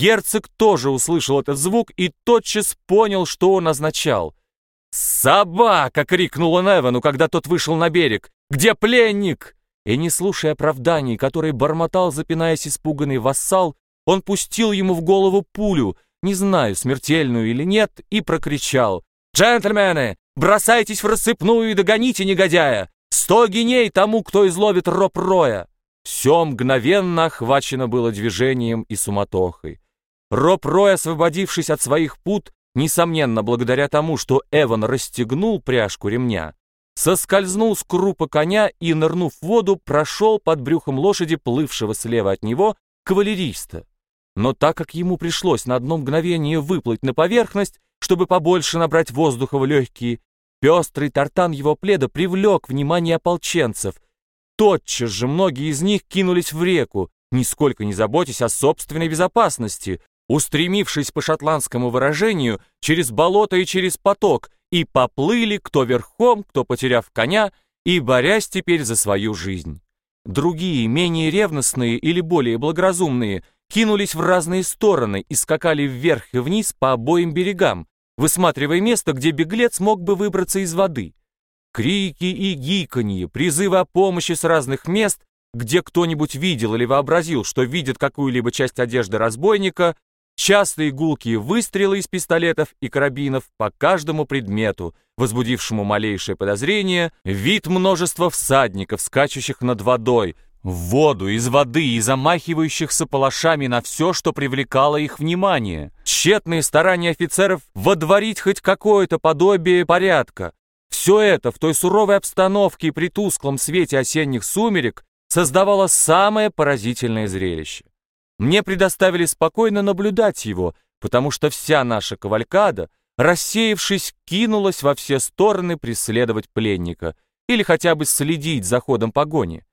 Герцог тоже услышал этот звук и тотчас понял, что он означал. «Собака!» — крикнул он Эвану, когда тот вышел на берег. «Где пленник?» И не слушая оправданий, которые бормотал, запинаясь испуганный вассал, он пустил ему в голову пулю, не знаю, смертельную или нет, и прокричал. «Джентльмены, бросайтесь в рассыпную и догоните негодяя! Сто геней тому, кто изловит роб Роя!» Все мгновенно охвачено было движением и суматохой. Роб Рой, освободившись от своих пут, несомненно, благодаря тому, что Эван расстегнул пряжку ремня, соскользнул с крупа коня и, нырнув в воду, прошел под брюхом лошади, плывшего слева от него, кавалериста. Но так как ему пришлось на одно мгновение выплыть на поверхность, чтобы побольше набрать воздуха в легкие, пестрый тартан его пледа привлек внимание ополченцев. Тотчас же многие из них кинулись в реку, нисколько не заботясь о собственной безопасности, устремившись по шотландскому выражению через болото и через поток, и поплыли кто верхом, кто потеряв коня, и борясь теперь за свою жизнь. Другие, менее ревностные или более благоразумные, кинулись в разные стороны и скакали вверх и вниз по обоим берегам, высматривая место, где беглец мог бы выбраться из воды. Крики и гиканье, призывы о помощи с разных мест, где кто-нибудь видел или вообразил, что видит какую-либо часть одежды разбойника, частые гулкие выстрелы из пистолетов и карабинов по каждому предмету, возбудившему малейшее подозрение, вид множества всадников, скачущих над водой, в воду, из воды и замахивающихся палашами на все, что привлекало их внимание. Тщетные старания офицеров водворить хоть какое-то подобие порядка. Все это в той суровой обстановке и при тусклом свете осенних сумерек создавало самое поразительное зрелище. Мне предоставили спокойно наблюдать его, потому что вся наша кавалькада, рассеявшись, кинулась во все стороны преследовать пленника или хотя бы следить за ходом погони.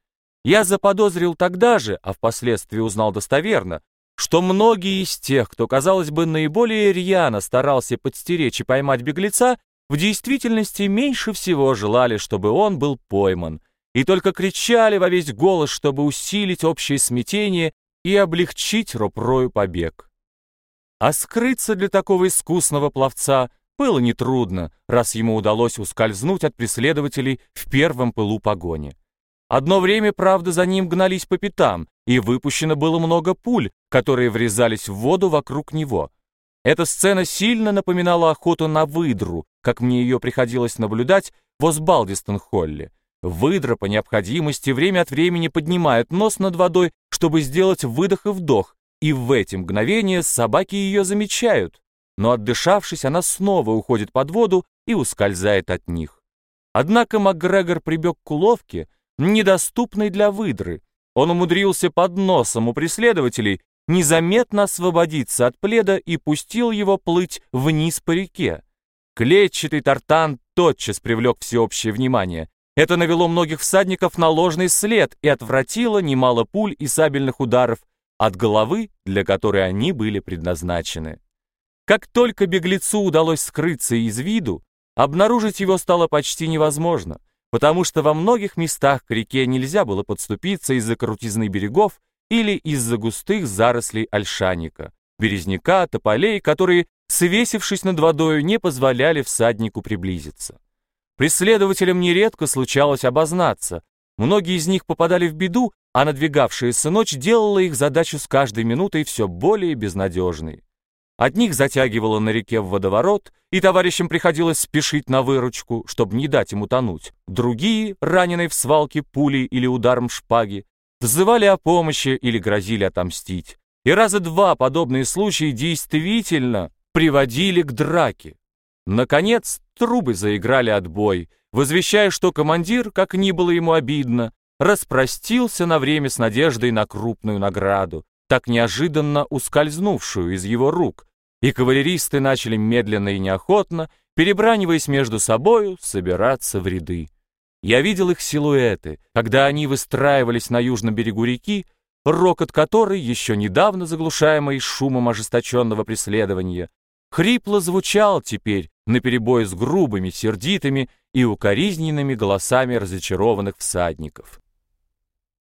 Я заподозрил тогда же, а впоследствии узнал достоверно, что многие из тех, кто, казалось бы, наиболее рьяно старался подстеречь и поймать беглеца, в действительности меньше всего желали, чтобы он был пойман, и только кричали во весь голос, чтобы усилить общее смятение и облегчить Ропрою побег. А скрыться для такого искусного пловца было нетрудно, раз ему удалось ускользнуть от преследователей в первом пылу погони. Одно время, правда, за ним гнались по пятам, и выпущено было много пуль, которые врезались в воду вокруг него. Эта сцена сильно напоминала охоту на выдру, как мне ее приходилось наблюдать в Осбалдистон-Холле. Выдра по необходимости время от времени поднимает нос над водой, чтобы сделать выдох и вдох, и в эти мгновения собаки ее замечают, но отдышавшись, она снова уходит под воду и ускользает от них. Однако МакГрегор прибег к уловке, недоступной для выдры. Он умудрился под носом у преследователей незаметно освободиться от пледа и пустил его плыть вниз по реке. Клетчатый тартан тотчас привлек всеобщее внимание. Это навело многих всадников на ложный след и отвратило немало пуль и сабельных ударов от головы, для которой они были предназначены. Как только беглецу удалось скрыться из виду, обнаружить его стало почти невозможно, потому что во многих местах к реке нельзя было подступиться из-за крутизны берегов или из-за густых зарослей ольшаника, березняка, тополей, которые, свесившись над водою, не позволяли всаднику приблизиться. Преследователям нередко случалось обознаться. Многие из них попадали в беду, а надвигавшаяся ночь делала их задачу с каждой минутой все более безнадежной. Одних затягивало на реке в водоворот, и товарищам приходилось спешить на выручку, чтобы не дать ему тонуть. Другие, раненые в свалке пулей или ударом шпаги, взывали о помощи или грозили отомстить. И раза два подобные случаи действительно приводили к драке. Наконец, трубы заиграли отбой, возвещая, что командир, как ни было ему обидно, распростился на время с надеждой на крупную награду, так неожиданно ускользнувшую из его рук, и кавалеристы начали медленно и неохотно, перебраниваясь между собою, собираться в ряды. Я видел их силуэты, когда они выстраивались на южном берегу реки, рокот которой, еще недавно заглушаемый шумом ожесточенного преследования, хрипло звучал теперь наперебой с грубыми, сердитыми и укоризненными голосами разочарованных всадников.